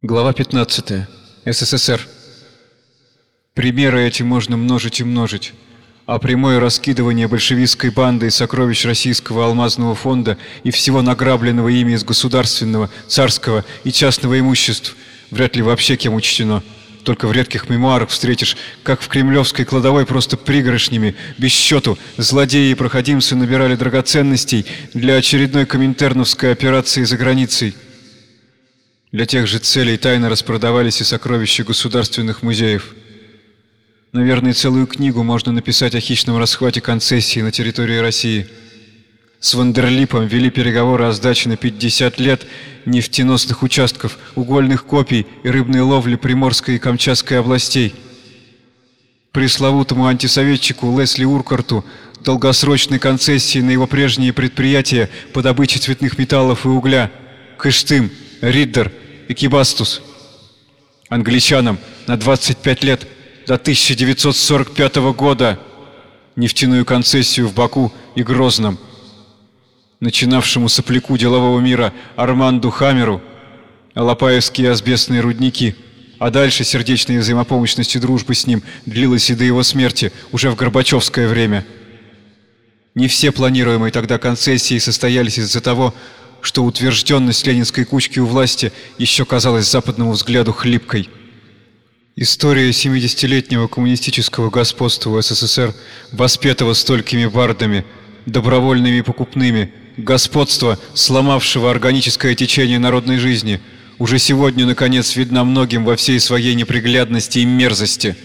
Глава 15. СССР. Примеры эти можно множить и множить, а прямое раскидывание большевистской банды сокровищ российского алмазного фонда и всего награбленного ими из государственного, царского и частного имуществ вряд ли вообще кем учтено. Только в редких мемуарах встретишь, как в кремлевской кладовой просто пригоршнями, без счету, злодеи и проходимцы набирали драгоценностей для очередной коминтерновской операции за границей. Для тех же целей тайно распродавались и сокровища государственных музеев. Наверное, целую книгу можно написать о хищном расхвате концессии на территории России. С Вандерлипом вели переговоры о сдаче на 50 лет нефтеносных участков, угольных копий и рыбной ловли Приморской и Камчатской областей. Пресловутому антисоветчику Лесли Уркарту долгосрочной концессии на его прежние предприятия по добыче цветных металлов и угля – Кыштым, Риддер и Кибастус. Англичанам на 25 лет до 1945 года нефтяную концессию в Баку и Грозном. Начинавшему сопляку делового мира Арманду Хамеру Алапаевские асбестные рудники, а дальше сердечная взаимопомощность и дружба с ним длилась и до его смерти, уже в Горбачевское время. Не все планируемые тогда концессии состоялись из-за того, что утвержденность ленинской кучки у власти еще казалась западному взгляду хлипкой. История 70-летнего коммунистического господства СССР, воспетого столькими бардами, добровольными и покупными, господства, сломавшего органическое течение народной жизни, уже сегодня, наконец, видна многим во всей своей неприглядности и мерзости.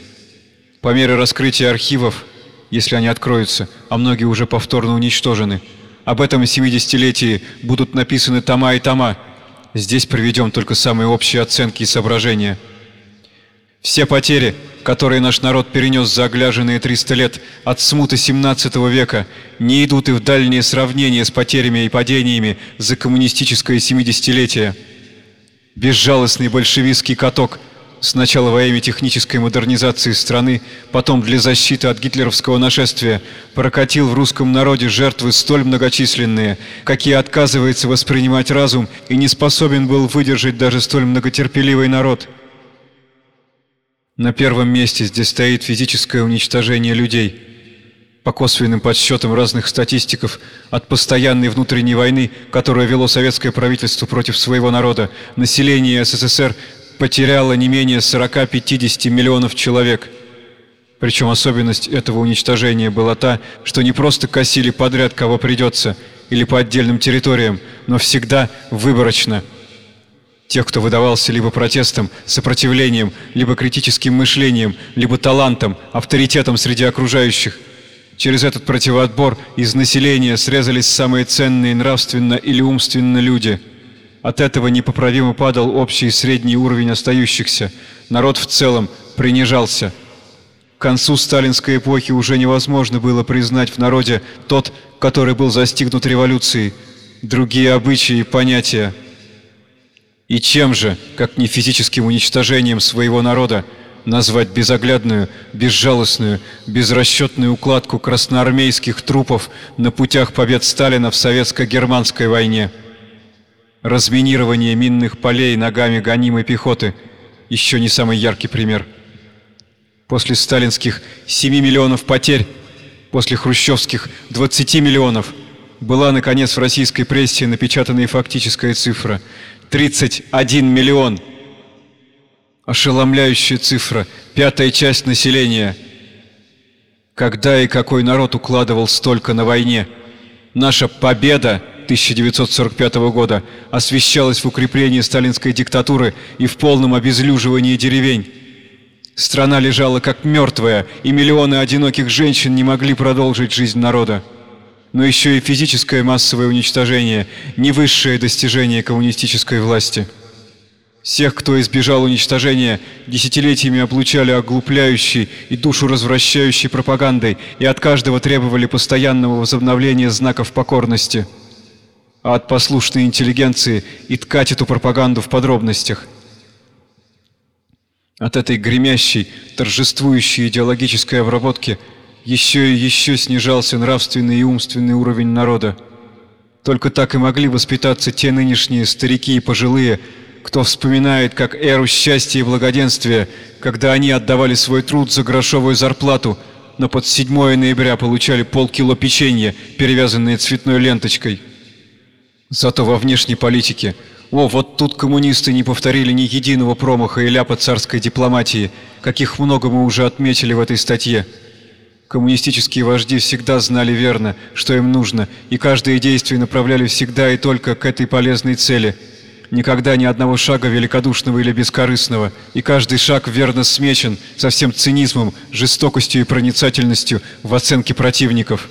По мере раскрытия архивов, если они откроются, а многие уже повторно уничтожены, об этом 70-летии будут написаны тома и тома. Здесь приведем только самые общие оценки и соображения. Все потери, которые наш народ перенес за огляженные 300 лет от смуты 17 века, не идут и в дальнее сравнение с потерями и падениями за коммунистическое 70-летие. Безжалостный большевистский каток – сначала во имя технической модернизации страны, потом для защиты от гитлеровского нашествия, прокатил в русском народе жертвы столь многочисленные, какие отказывается воспринимать разум и не способен был выдержать даже столь многотерпеливый народ. На первом месте здесь стоит физическое уничтожение людей. По косвенным подсчетам разных статистиков, от постоянной внутренней войны, которую вело советское правительство против своего народа, население СССР потеряло не менее 40-50 миллионов человек. Причем особенность этого уничтожения была та, что не просто косили подряд, кого придется, или по отдельным территориям, но всегда выборочно. Тех, кто выдавался либо протестом, сопротивлением, либо критическим мышлением, либо талантом, авторитетом среди окружающих. Через этот противоотбор из населения срезались самые ценные нравственно или умственно люди – от этого непоправимо падал общий средний уровень остающихся. Народ в целом принижался. К концу сталинской эпохи уже невозможно было признать в народе тот, который был застигнут революцией, другие обычаи и понятия. И чем же, как не физическим уничтожением своего народа, назвать безоглядную, безжалостную, безрасчетную укладку красноармейских трупов на путях побед Сталина в советско-германской войне? Разминирование минных полей ногами гонимой пехоты – еще не самый яркий пример. После сталинских 7 миллионов потерь, после хрущевских 20 миллионов, была, наконец, в российской прессе напечатанная фактическая цифра – 31 миллион. Ошеломляющая цифра, пятая часть населения. Когда и какой народ укладывал столько на войне? Наша победа – 1945 года освещалась в укреплении сталинской диктатуры и в полном обезлюживании деревень. Страна лежала как мертвая, и миллионы одиноких женщин не могли продолжить жизнь народа. Но еще и физическое массовое уничтожение – не высшее достижение коммунистической власти. Всех, кто избежал уничтожения, десятилетиями облучали оглупляющей и душу развращающей пропагандой, и от каждого требовали постоянного возобновления знаков покорности – от послушной интеллигенции и ткать эту пропаганду в подробностях. От этой гремящей, торжествующей идеологической обработки еще и еще снижался нравственный и умственный уровень народа. Только так и могли воспитаться те нынешние старики и пожилые, кто вспоминает как эру счастья и благоденствия, когда они отдавали свой труд за грошовую зарплату, но под 7 ноября получали полкило печенья, перевязанные цветной ленточкой. Зато во внешней политике, о, вот тут коммунисты не повторили ни единого промаха и ляпа царской дипломатии, каких много мы уже отметили в этой статье. Коммунистические вожди всегда знали верно, что им нужно, и каждое действие направляли всегда и только к этой полезной цели. Никогда ни одного шага великодушного или бескорыстного, и каждый шаг верно смечен со всем цинизмом, жестокостью и проницательностью в оценке противников.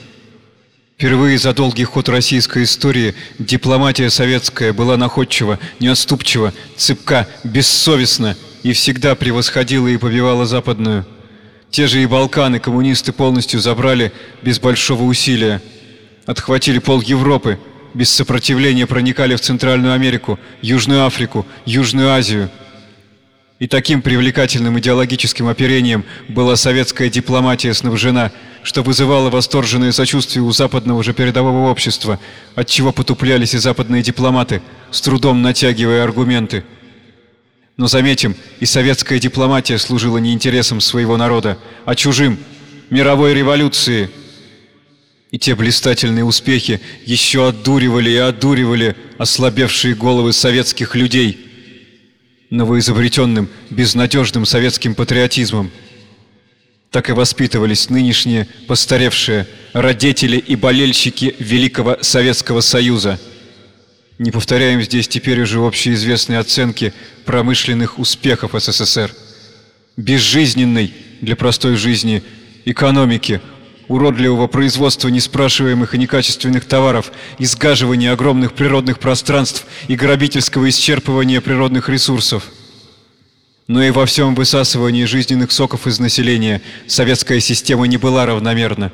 Впервые за долгий ход российской истории дипломатия советская была находчива, неотступчива, цепка, бессовестна и всегда превосходила и побивала западную. Те же и Балканы коммунисты полностью забрали без большого усилия. Отхватили пол Европы, без сопротивления проникали в Центральную Америку, Южную Африку, Южную Азию. И таким привлекательным идеологическим оперением была советская дипломатия снабжена, что вызывало восторженное сочувствие у западного же передового общества, от чего потуплялись и западные дипломаты, с трудом натягивая аргументы. Но заметим, и советская дипломатия служила не интересам своего народа, а чужим, мировой революции. И те блистательные успехи еще отдуривали и отдуривали ослабевшие головы советских людей новоизобретенным, безнадежным советским патриотизмом. Так и воспитывались нынешние постаревшие родители и болельщики Великого Советского Союза – не повторяем здесь теперь уже общеизвестные оценки промышленных успехов СССР. Безжизненной для простой жизни экономики, уродливого производства неспрашиваемых и некачественных товаров, изгаживания огромных природных пространств и грабительского исчерпывания природных ресурсов. Но и во всем высасывании жизненных соков из населения советская система не была равномерна.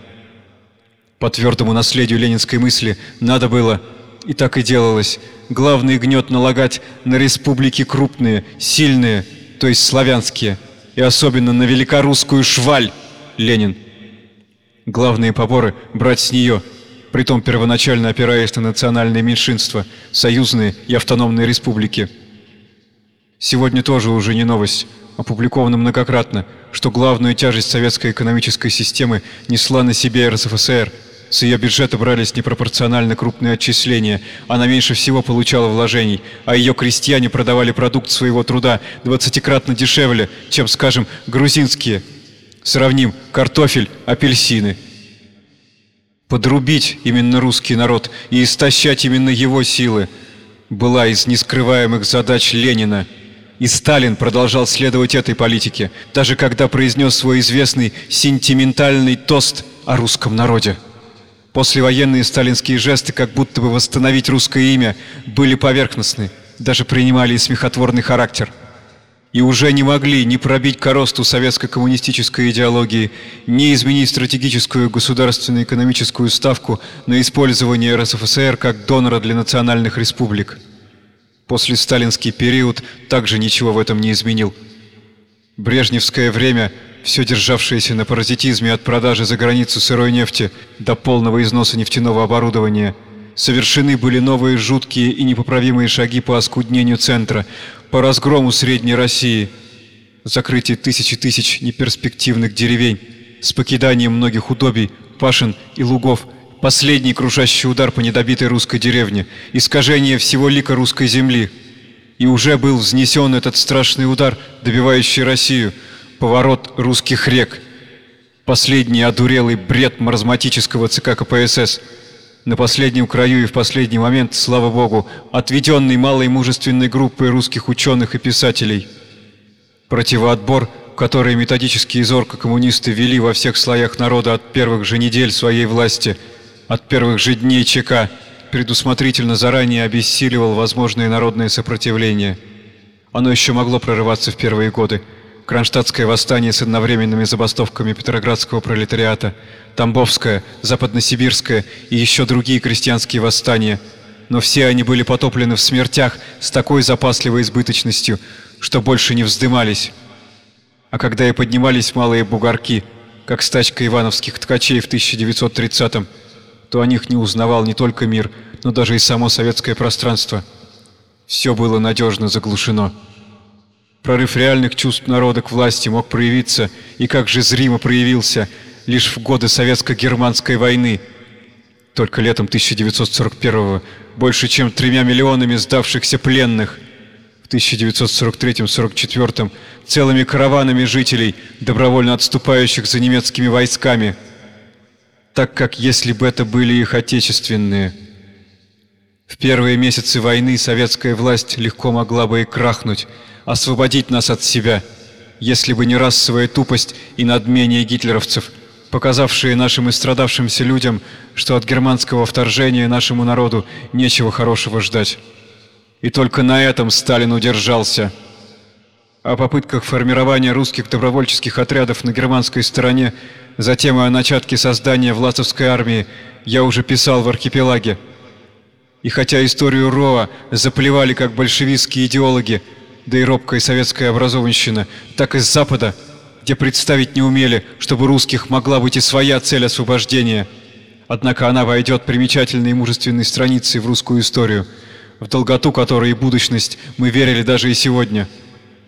По твердому наследию ленинской мысли надо было – и так и делалось. Главный гнет налагать на республики крупные, сильные, то есть славянские, и особенно на великорусскую шваль, Ленин. Главные поборы брать с нее, притом первоначально опираясь на национальные меньшинства, союзные и автономные республики. Сегодня тоже уже не новость, опубликовано многократно, что главную тяжесть советской экономической системы несла на себе РСФСР – с ее бюджета брались непропорционально крупные отчисления, она меньше всего получала вложений, а ее крестьяне продавали продукт своего труда двадцатикратно дешевле, чем, скажем, грузинские. Сравним картофель, апельсины. Подрубить именно русский народ и истощать именно его силы была из нескрываемых задач Ленина. И Сталин продолжал следовать этой политике, даже когда произнес свой известный сентиментальный тост о русском народе. Послевоенные сталинские жесты, как будто бы восстановить русское имя, были поверхностны, даже принимали смехотворный характер. И уже не могли ни пробить коросту советско-коммунистической идеологии, ни изменить стратегическую государственную экономическую ставку на использование РСФСР как донора для национальных республик. После сталинский период также ничего в этом не изменил. Брежневское время – все державшееся на паразитизме от продажи за границу сырой нефти до полного износа нефтяного оборудования, совершены были новые жуткие и непоправимые шаги по оскуднению центра, по разгрому Средней России, закрытие тысячи тысяч неперспективных деревень, с покиданием многих удобий, пашин и лугов, последний крушащий удар по недобитой русской деревне, искажение всего лика русской земли. И уже был взнесен этот страшный удар, добивающий Россию – поворот русских рек, последний одурелый бред маразматического ЦК КПСС, на последнем краю и в последний момент, слава богу, отведенный малой мужественной группой русских ученых и писателей. Противоотбор, который методически и зорко коммунисты вели во всех слоях народа от первых же недель своей власти, от первых же дней ЧК, предусмотрительно заранее обессиливал возможное народное сопротивление. Оно еще могло прорываться в первые годы, Кронштадтское восстание с одновременными забастовками петроградского пролетариата, Тамбовское, Западносибирское и еще другие крестьянские восстания. Но все они были потоплены в смертях с такой запасливой избыточностью, что больше не вздымались. А когда и поднимались малые бугорки, как стачка ивановских ткачей в 1930-м, то о них не узнавал не только мир, но даже и само советское пространство. все было надежно заглушено. Прорыв реальных чувств народа к власти мог проявиться, и как же зримо проявился, лишь в годы Советско-Германской войны. Только летом 1941 больше чем тремя миллионами сдавшихся пленных. В 1943-44 целыми караванами жителей, добровольно отступающих за немецкими войсками. Так как если бы это были их отечественные. В первые месяцы войны советская власть легко могла бы и крахнуть, освободить нас от себя, если бы не расовая тупость и надмение гитлеровцев, показавшие нашим истрадавшимся людям, что от германского вторжения нашему народу нечего хорошего ждать. И только на этом Сталин удержался. О попытках формирования русских добровольческих отрядов на германской стороне, затем о начатке создания власовской армии я уже писал в архипелаге. И хотя историю Роа заплевали как большевистские идеологи, да и робкая советская образованщина, так и с Запада, где представить не умели, чтобы русских могла быть и своя цель освобождения. Однако она войдет примечательной и мужественной страницей в русскую историю, в долготу которой и будущность мы верили даже и сегодня.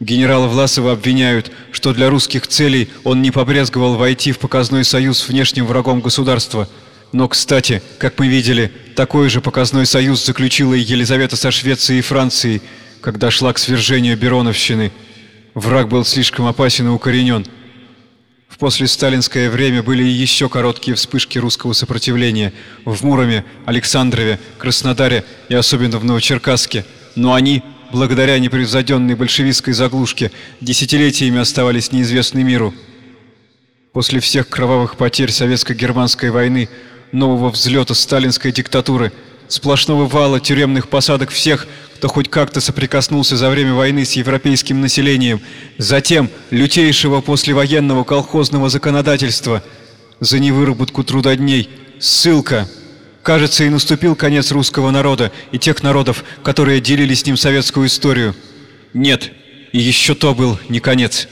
Генерала Власова обвиняют, что для русских целей он не побрезговал войти в показной союз с внешним врагом государства. Но, кстати, как мы видели, такой же показной союз заключила и Елизавета со Швецией и Францией, когда шла к свержению Бероновщины. Враг был слишком опасен и укоренен. В послесталинское время были и еще короткие вспышки русского сопротивления в Муроме, Александрове, Краснодаре и особенно в Новочеркасске. Но они, благодаря непревзойденной большевистской заглушке, десятилетиями оставались неизвестны миру. После всех кровавых потерь советско-германской войны, нового взлета сталинской диктатуры, сплошного вала тюремных посадок всех, кто хоть как-то соприкоснулся за время войны с европейским населением, затем лютейшего послевоенного колхозного законодательства, за невыработку трудодней, ссылка. Кажется, и наступил конец русского народа и тех народов, которые делили с ним советскую историю. Нет, и еще то был не конец.